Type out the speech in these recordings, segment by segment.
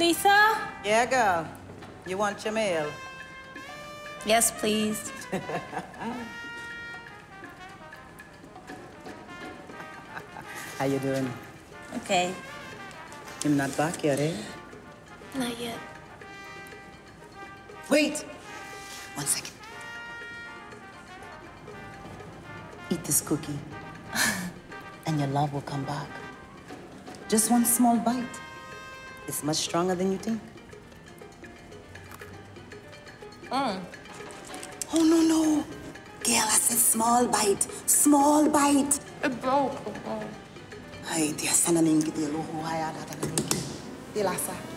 Lisa? Yeah, girl. You want your mail? Yes, please. How you doing? Okay. I'm not back yet, eh? Not yet. Wait! One second. Eat this cookie. and your love will come back. Just one small bite. It's much stronger than you think. Mm. Oh, no, no. Girl, I said small bite. Small bite. It broke. Ay, Dios, sana ningi di luhu haya data ningi. Di lasa.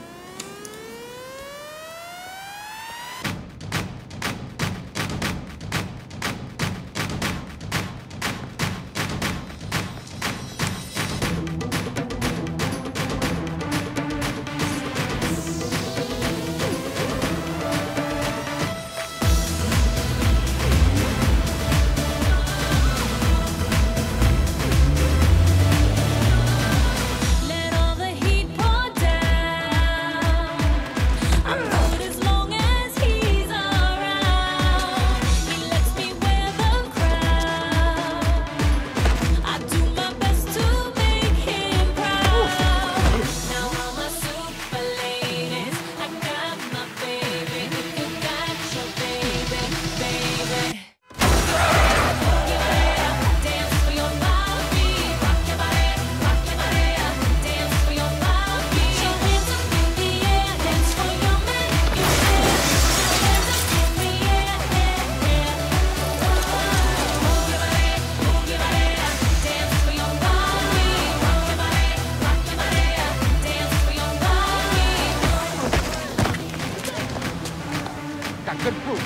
got good proof.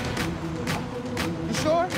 You sure?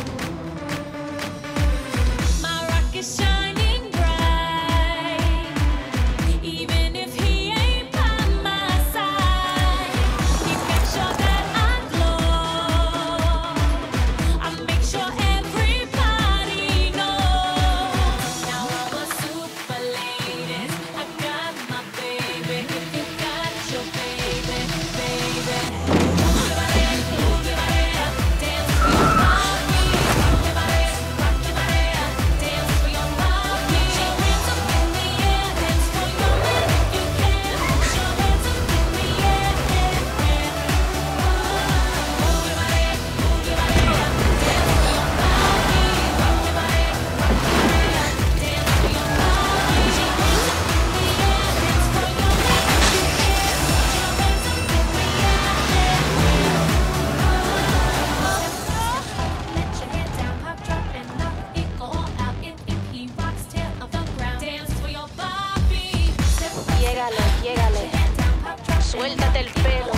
Suéltate el pelo,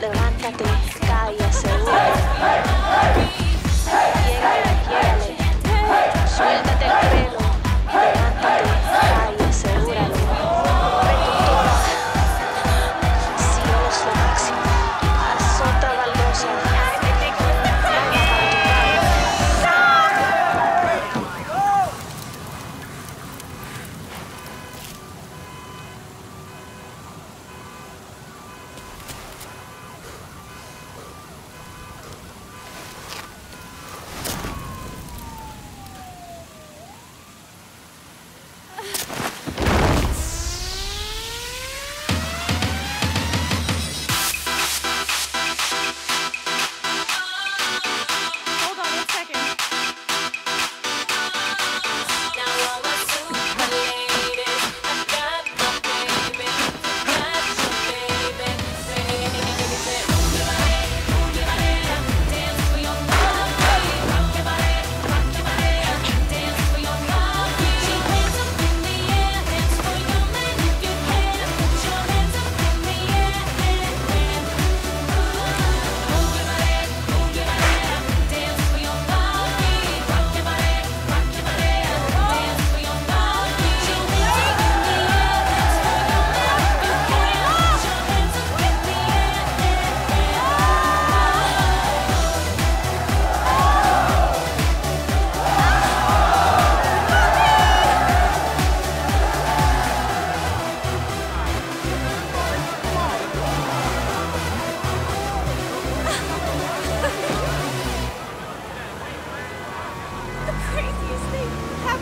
levántate, calla, seguro.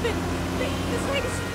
happened? This thing's